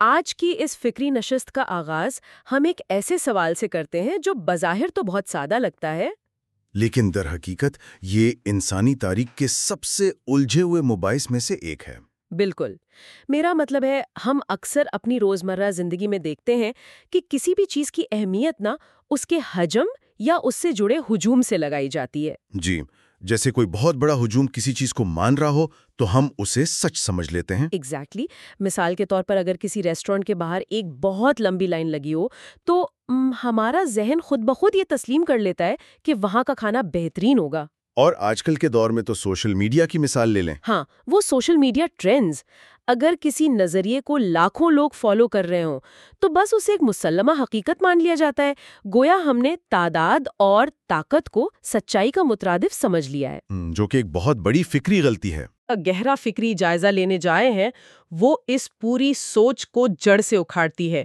آج کی اس فکری نشست کا آغاز ہم ایک ایسے سوال سے کرتے ہیں جو بظاہر تو بہت سادہ لگتا ہے۔ لیکن در حقیقت یہ انسانی تاریخ کے سب سے الجھے ہوئے مباحث میں سے ایک ہے۔ بالکل۔ میرا مطلب ہے ہم اکثر اپنی روزمرہ زندگی میں دیکھتے ہیں کہ کسی بھی چیز کی اہمیت نہ اس کے حجم یا اس سے جڑے ہجوم سے لگائی جاتی ہے۔ جی۔ جیسے کوئی بہت بڑا ہجوم کسی چیز کو مان رہا ہو تو ہم اسے سچ سمجھ لیتے ہیں۔ Exactly exactly. مثال کے طور پر اگر کسی ریسٹورینٹ کے باہر ایک بہت لمبی لائن لگی ہو تو ہمارا ذہن خود بخود یہ تسلیم کر لیتا ہے کہ وہاں کا کھانا بہترین ہوگا۔ اور آج کل کے دور میں تو سوشل میڈیا کی مثال لے لیں۔ ہاں وہ سوشل میڈیا ٹرینڈز اگر کسی نظریے کو لاکھوں لوگ فالو کر رہے ہوں تو بس اسے ایک مسلمہ حقیقت مان لیا جاتا ہے۔ گویا ہم نے تعداد اور طاقت کو سچائی کا مترادف سمجھ لیا ہے۔ جو کہ ایک بہت بڑی فکری غلطی ہے۔ گہرا فکری جائزہ لینے جائے ہیں وہ اس پوری سوچ کو جڑ سے اکھاڑتی ہے۔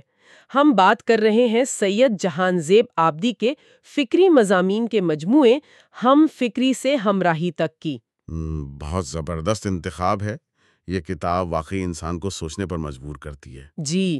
ہم بات کر رہے ہیں سید جہان زیب آبدی کے فکری مضامین کے مجموعے ہم فکری سے ہمراہی تک کی۔ بہت زبردست انتخاب ہے۔ یہ کتاب واقعی انسان کو سوچنے پر مجبور کرتی ہے۔ جی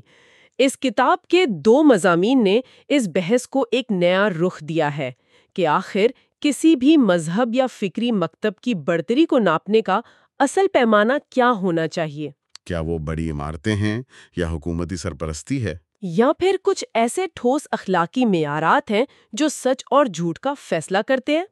اس کتاب کے دو مضامین نے اس بحث کو ایک نیا رخ دیا ہے کہ آخر کسی بھی مذہب یا فکری مکتب کی برتری کو ناپنے کا اصل پیمانہ کیا ہونا چاہیے؟ کیا وہ بڑی عمارتیں ہیں یا حکومتی سرپرستی ہے؟ یا پھر کچھ ایسے ٹھوس اخلاقی معیارات ہیں جو سچ اور جھوٹ کا فیصلہ کرتے ہیں؟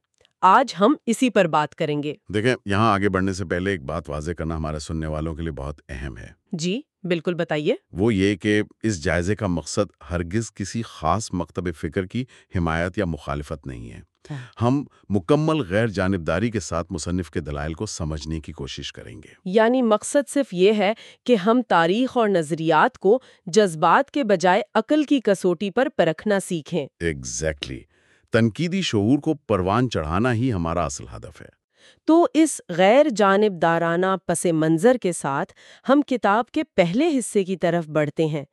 آج ہم اسی پر بات کریں گے۔ دیکھیں یہاں آگے بڑھنے سے پہلے ایک بات واضح کرنا ہمارے سننے والوں کے لیے بہت اہم ہے۔ جی بالکل بتائیے۔ وہ یہ کہ اس جائزے کا مقصد ہرگز کسی خاص مکتب فکر کی حمایت یا مخالفت نہیں ہے۔ ہم مکمل غیر جانبداری کے ساتھ مصنف کے دلائل کو سمجھنے کی کوشش کریں گے۔ یعنی مقصد صرف یہ ہے کہ ہم تاریخ اور نظریات کو جذبات کے بجائے عقل کی کسوٹی پر پرکھنا سیکھیں۔ Exactly exactly. تنقیدی شعور کو پروان چڑھانا ہی ہمارا اصل ہدف ہے۔ تو اس غیر جانبدارانہ پس منظر کے ساتھ ہم کتاب کے پہلے حصے کی طرف بڑھتے ہیں۔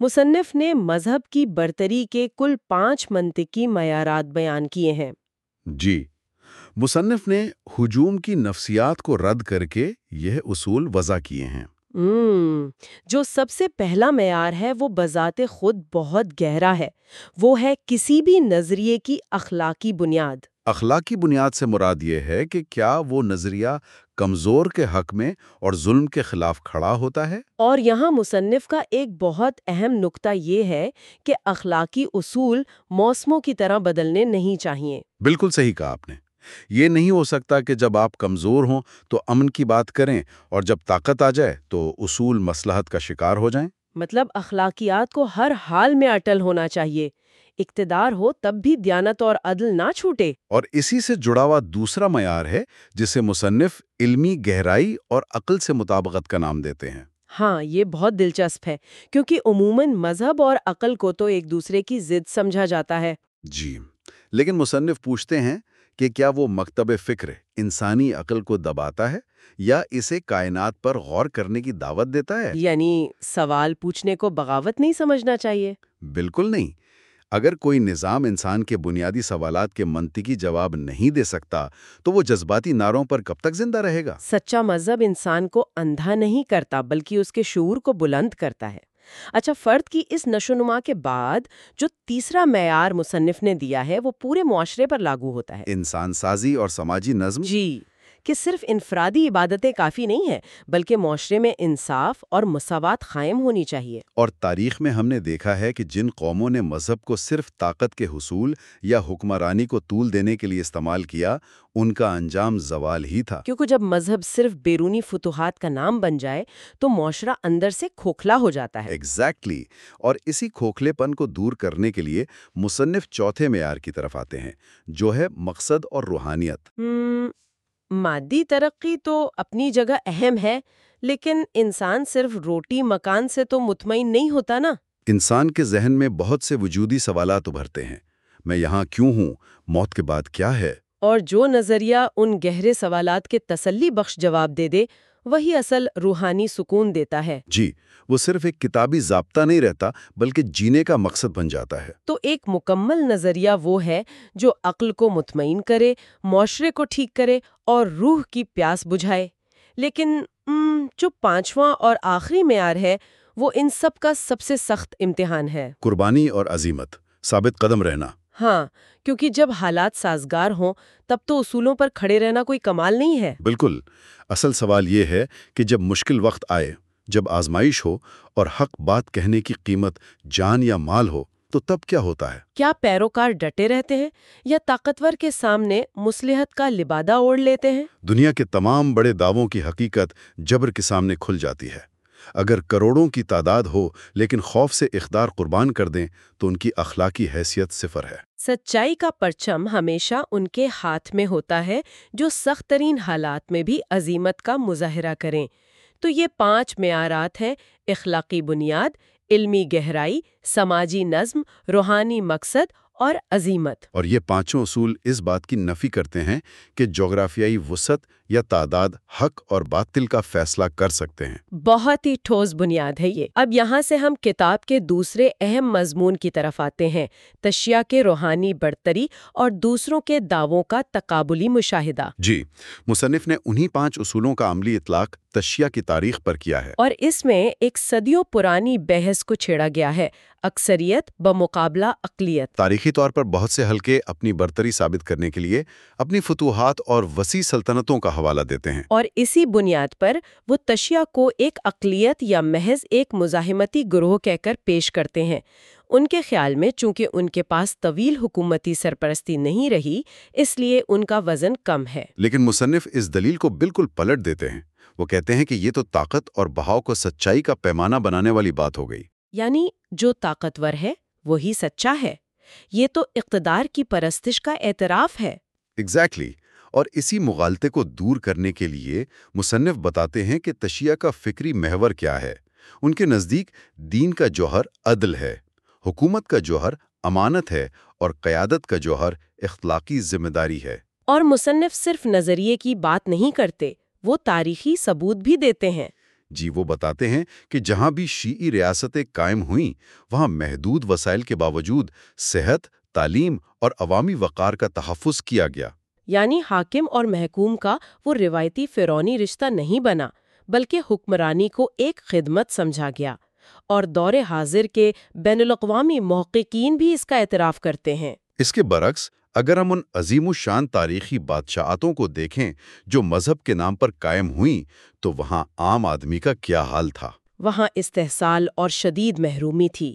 مصنف نے مذہب کی برتری کے کل پانچ منطقی معیارات بیان کیے ہیں۔ جی مصنف نے ہجوم کی نفسیات کو رد کر کے یہ اصول وضع کیے ہیں۔ Mm. جو سب سے پہلا معیار ہے وہ بذات خود بہت گہرا ہے وہ ہے کسی بھی نظریے کی اخلاقی بنیاد۔ اخلاقی بنیاد سے مراد یہ ہے کہ کیا وہ نظریہ کمزور کے حق میں اور ظلم کے خلاف کھڑا ہوتا ہے؟ اور یہاں مصنف کا ایک بہت اہم نقطہ یہ ہے کہ اخلاقی اصول موسموں کی طرح بدلنے نہیں چاہیے۔ بالکل صحیح کہا آپ نے۔ یہ نہیں ہو سکتا کہ جب آپ کمزور ہوں تو امن کی بات کریں اور جب طاقت آ جائے تو اصول مسلحت کا شکار ہو جائیں۔ مطلب اخلاقیات کو ہر حال میں اٹل ہونا چاہیے۔ اقتدار ہو تب بھی دیانت اور عدل نہ چھوٹے۔ اور اسی سے جڑا ہوا دوسرا معیار ہے جسے مصنف علمی گہرائی اور عقل سے مطابقت کا نام دیتے ہیں۔ ہاں یہ بہت دلچسپ ہے کیونکہ عموماً مذہب اور عقل کو تو ایک دوسرے کی ضد سمجھا جاتا ہے۔ جی۔ لیکن مصنف پوچھتے ہیں کہ کیا وہ مکتب فکر انسانی عقل کو دباتا ہے یا اسے کائنات پر غور کرنے کی دعوت دیتا ہے؟ یعنی سوال پوچھنے کو بغاوت نہیں سمجھنا چاہیے۔ بالکل نہیں۔ اگر کوئی نظام انسان کے بنیادی سوالات کے منطقی جواب نہیں دے سکتا تو وہ جذباتی ناروں پر کب تک زندہ رہے گا؟ سچا مذہب انسان کو اندھا نہیں کرتا بلکہ اس کے شعور کو بلند کرتا ہے۔ اچھا فرد کی اس نشو نما کے بعد جو تیسرا معیار مصنف نے دیا ہے وہ پورے معاشرے پر لاگو ہوتا ہے۔ انسان سازی اور سماجی نظم؟ جی۔ کہ صرف انفرادی عبادتیں کافی نہیں ہیں بلکہ معاشرے میں انصاف اور مساوات قائم ہونی چاہیے۔ اور تاریخ میں ہم نے دیکھا ہے کہ جن قوموں نے مذہب کو صرف طاقت کے حصول یا حکمرانی کو طول دینے کے لیے استعمال کیا ان کا انجام زوال ہی تھا۔ کیونکہ جب مذہب صرف بیرونی فتوحات کا نام بن جائے تو معاشرہ اندر سے کھوکھلا ہو جاتا ہے۔ Exactly exactly. اور اسی کھوکھلے پن کو دور کرنے کے لیے مصنف چوتھے معیار کی طرف آتے ہیں جو ہے مقصد اور روحانیت۔ مادی ترقی تو اپنی جگہ اہم ہے لیکن انسان صرف روٹی مکان سے تو مطمئن نہیں ہوتا نا۔ انسان کے ذہن میں بہت سے وجودی سوالات ابھرتے ہیں۔ میں یہاں کیوں ہوں؟ موت کے بعد کیا ہے؟ اور جو نظریہ ان گہرے سوالات کے تسلی بخش جواب دے دے وہی اصل روحانی سکون دیتا ہے۔ جی وہ صرف ایک کتابی ضابطہ نہیں رہتا بلکہ جینے کا مقصد بن جاتا ہے۔ تو ایک مکمل نظریہ وہ ہے جو عقل کو مطمئن کرے معاشرے کو ٹھیک کرے اور روح کی پیاس بجھائے۔ لیکن جو پانچواں اور آخری معیار ہے وہ ان سب کا سب سے سخت امتحان ہے۔ قربانی اور عظیمت ثابت قدم رہنا۔ ہاں کیونکہ جب حالات سازگار ہوں تب تو اصولوں پر کھڑے رہنا کوئی کمال نہیں ہے۔ بالکل۔ اصل سوال یہ ہے کہ جب مشکل وقت آئے جب آزمائش ہو اور حق بات کہنے کی قیمت جان یا مال ہو تو تب کیا ہوتا ہے؟ کیا پیروکار ڈٹے رہتے ہیں یا طاقتور کے سامنے مصلحت کا لبادہ اوڑھ لیتے ہیں؟ دنیا کے تمام بڑے دعووں کی حقیقت جبر کے سامنے کھل جاتی ہے۔ اگر کروڑوں کی تعداد ہو لیکن خوف سے اقدار قربان کر دیں تو ان کی اخلاقی حیثیت صفر ہے۔ سچائی کا پرچم ہمیشہ ان کے ہاتھ میں ہوتا ہے جو سخت ترین حالات میں بھی عظیمت کا مظاہرہ کریں۔ تو یہ پانچ معیارات ہیں اخلاقی بنیاد، علمی گہرائی، سماجی نظم، روحانی مقصد اور عظیمت۔ اور یہ پانچوں اصول اس بات کی نفی کرتے ہیں کہ جغرافیائی وسعت یا تعداد حق اور باطل کا فیصلہ کر سکتے ہیں۔ بہت ہی ٹھوس بنیاد ہے یہ۔ اب یہاں سے ہم کتاب کے دوسرے اہم مضمون کی طرف آتے ہیں تشیا کے روحانی برتری اور دوسروں کے دعووں کا تقابلی مشاہدہ۔ جی مصنف نے انہی پانچ اصولوں کا عملی اطلاق تشیا کی تاریخ پر کیا ہے۔ اور اس میں ایک صدیوں پرانی بحث کو چھیڑا گیا ہے اکثریت بمقابلہ اقلیت۔ تاریخی طور پر بہت سے حلقے اپنی برتری ثابت کرنے کے لیے اپنی فتوحات اور وسیع سلطنتوں کا حوالہ دیتے ہیں۔ اور اسی بنیاد پر وہ تشیا کو ایک اقلیت یا محض ایک مزاحمتی گروہ کہہ کر پیش کرتے ہیں۔ ان کے خیال میں چونکہ ان کے پاس طویل حکومتی سرپرستی نہیں رہی اس لیے ان کا وزن کم ہے۔ لیکن مصنف اس دلیل کو بالکل پلٹ دیتے ہیں۔ وہ کہتے ہیں کہ یہ تو طاقت اور بہاؤ کو سچائی کا پیمانہ بنانے والی بات ہو گئی۔ یعنی جو طاقتور ہے وہی سچا ہے۔ یہ تو اقتدار کی پرستش کا اعتراف ہے۔ Exactly exactly. اور اسی مغالطے کو دور کرنے کے لیے مصنف بتاتے ہیں کہ تشیہ کا فکری محور کیا ہے۔ ان کے نزدیک دین کا جوہر عدل ہے حکومت کا جوہر امانت ہے اور قیادت کا جوہر اخلاقی ذمہ داری ہے۔ اور مصنف صرف نظریے کی بات نہیں کرتے وہ تاریخی ثبوت بھی دیتے ہیں۔ جی وہ بتاتے ہیں کہ جہاں بھی شیعی ریاستیں قائم ہوئیں وہاں محدود وسائل کے باوجود صحت تعلیم اور عوامی وقار کا تحفظ کیا گیا۔ یعنی حاکم اور محکوم کا وہ روایتی فرونی رشتہ نہیں بنا بلکہ حکمرانی کو ایک خدمت سمجھا گیا۔ اور دور حاضر کے بین الاقوامی محققین بھی اس کا اعتراف کرتے ہیں۔ اس کے برعکس اگر ہم ان عظیم و شان تاریخی بادشاہتوں کو دیکھیں جو مذہب کے نام پر قائم ہوئیں تو وہاں عام آدمی کا کیا حال تھا؟ وہاں استحصال اور شدید محرومی تھی۔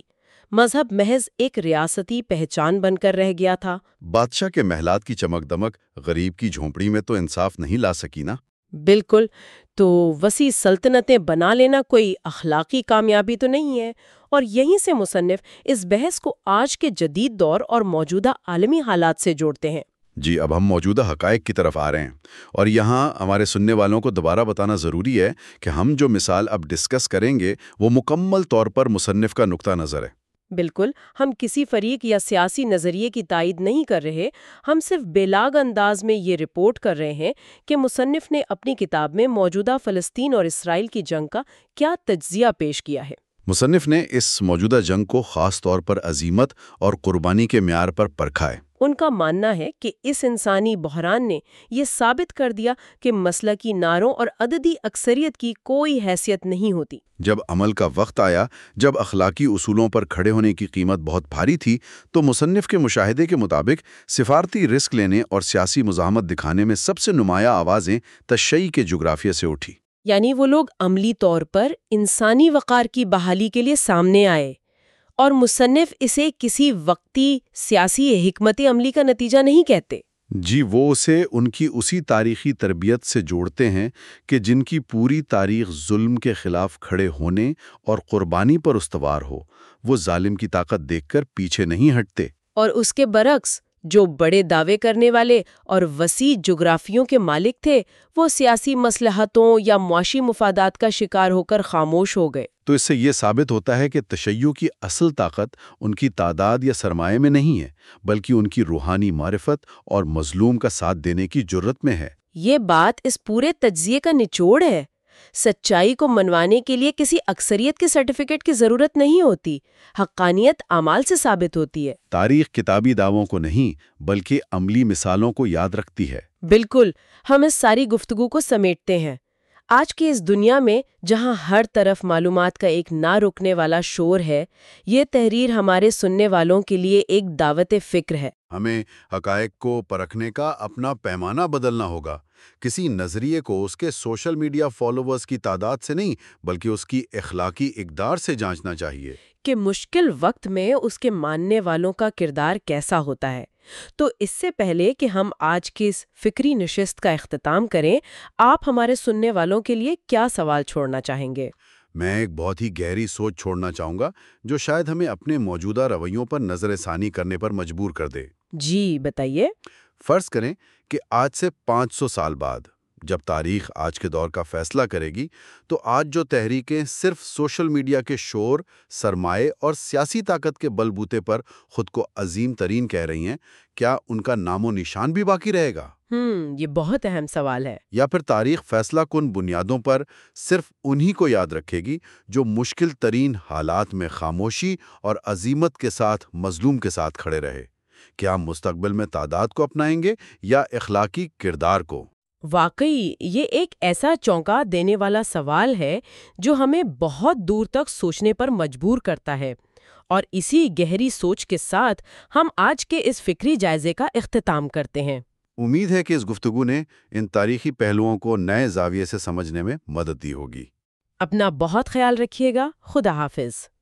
مذہب محض ایک ریاستی پہچان بن کر رہ گیا تھا۔ بادشاہ کے محلات کی چمک دمک غریب کی جھونپڑی میں تو انصاف نہیں لا سکی نا بالکل۔ تو وسیع سلطنتیں بنا لینا کوئی اخلاقی کامیابی تو نہیں ہے۔ اور یہیں سے مصنف اس بحث کو آج کے جدید دور اور موجودہ عالمی حالات سے جوڑتے ہیں۔ جی اب ہم موجودہ حقائق کی طرف آ رہے ہیں۔ اور یہاں ہمارے سننے والوں کو دوبارہ بتانا ضروری ہے کہ ہم جو مثال اب ڈسکس کریں گے وہ مکمل طور پر مصنف کا نقطہ نظر ہے۔ بالکل، ہم کسی فریق یا سیاسی نظریے کی تائید نہیں کر رہے، ہم صرف بلاگ انداز میں یہ رپورٹ کر رہے ہیں کہ مصنف نے اپنی کتاب میں موجودہ فلسطین اور اسرائیل کی جنگ کا کیا تجزیہ پیش کیا ہے۔ مصنف نے اس موجودہ جنگ کو خاص طور پر عظیمت اور قربانی کے معیار پر پرکھا ہے۔ ان کا ماننا ہے کہ اس انسانی بحران نے یہ ثابت کر دیا کہ مسئلہ کی ناروں اور عددی اکثریت کی کوئی حیثیت نہیں ہوتی۔ جب عمل کا وقت آیا جب اخلاقی اصولوں پر کھڑے ہونے کی قیمت بہت بھاری تھی تو مصنف کے مشاہدے کے مطابق سفارتی رسک لینے اور سیاسی مزاحمت دکھانے میں سب سے نمایاں آوازیں تشیع کے جغرافیہ سے اٹھی یعنی وہ لوگ عملی طور پر انسانی وقار کی بحالی کے لیے سامنے آئے۔ اور مصنف اسے کسی وقتی سیاسی حکمت عملی کا نتیجہ نہیں کہتے۔ جی وہ اسے ان کی اسی تاریخی تربیت سے جوڑتے ہیں کہ جن کی پوری تاریخ ظلم کے خلاف کھڑے ہونے اور قربانی پر استوار ہو۔ وہ ظالم کی طاقت دیکھ کر پیچھے نہیں ہٹتے۔ اور اس کے برعکس جو بڑے دعوے کرنے والے اور وسیع جغرافیوں کے مالک تھے وہ سیاسی مسلحتوں یا معاشی مفادات کا شکار ہو کر خاموش ہو گئے۔ تو اس سے یہ ثابت ہوتا ہے کہ تشیع کی اصل طاقت ان کی تعداد یا سرمایہ میں نہیں ہے بلکہ ان کی روحانی معرفت اور مظلوم کا ساتھ دینے کی جرت میں ہے۔ یہ بات اس پورے تجزیے کا نچوڑ ہے۔ سچائی کو منوانے کے لیے کسی اکثریت کے سرٹیفکیٹ کی ضرورت نہیں ہوتی حقانیت اعمال سے ثابت ہوتی ہے۔ تاریخ کتابی دعووں کو نہیں بلکہ عملی مثالوں کو یاد رکھتی ہے۔ بالکل ہم اس ساری گفتگو کو سمیٹتے ہیں۔ آج کی اس دنیا میں جہاں ہر طرف معلومات کا ایک نہ رکنے والا شور ہے، یہ تحریر ہمارے سننے والوں کے لیے ایک دعوت فکر ہے۔ ہمیں حقائق کو پرکھنے کا اپنا پیمانہ بدلنا ہوگا۔ کسی نظریے کو اس کے سوشل میڈیا فالوورز کی تعداد سے نہیں، بلکہ اس کی اخلاقی اقدار سے جانچنا چاہیے۔ کہ مشکل وقت میں اس کے ماننے والوں کا کردار کیسا ہوتا ہے۔ تو اس سے پہلے کہ ہم آج کی اس فکری نشست کا اختتام کریں آپ ہمارے سننے والوں کے لیے کیا سوال چھوڑنا چاہیں گے؟ میں ایک بہت ہی گہری سوچ چھوڑنا چاہوں گا جو شاید ہمیں اپنے موجودہ رویوں پر نظر ثانی کرنے پر مجبور کر دے۔ جی بتائیے۔ فرض کریں کہ آج سے پانچ سو سال بعد۔ جب تاریخ آج کے دور کا فیصلہ کرے گی تو آج جو تحریکیں صرف سوشل میڈیا کے شور سرمائے اور سیاسی طاقت کے بل بوتے پر خود کو عظیم ترین کہہ رہی ہیں کیا ان کا نام و نشان بھی باقی رہے گا؟ ہم یہ بہت اہم سوال ہے۔ یا پھر تاریخ فیصلہ کن بنیادوں پر صرف انہی کو یاد رکھے گی جو مشکل ترین حالات میں خاموشی اور عظیمت کے ساتھ مظلوم کے ساتھ کھڑے رہے؟ کیا ہم مستقبل میں تعداد کو اپنائیں گے یا اخلاقی کردار کو؟ واقعی یہ ایک ایسا چونکا دینے والا سوال ہے جو ہمیں بہت دور تک سوچنے پر مجبور کرتا ہے اور اسی گہری سوچ کے ساتھ ہم آج کے اس فکری جائزے کا اختتام کرتے ہیں۔ امید ہے کہ اس گفتگو نے ان تاریخی پہلوؤں کو نئے زاویے سے سمجھنے میں مدد دی ہوگی۔ اپنا بہت خیال رکھیے گا۔ خدا حافظ۔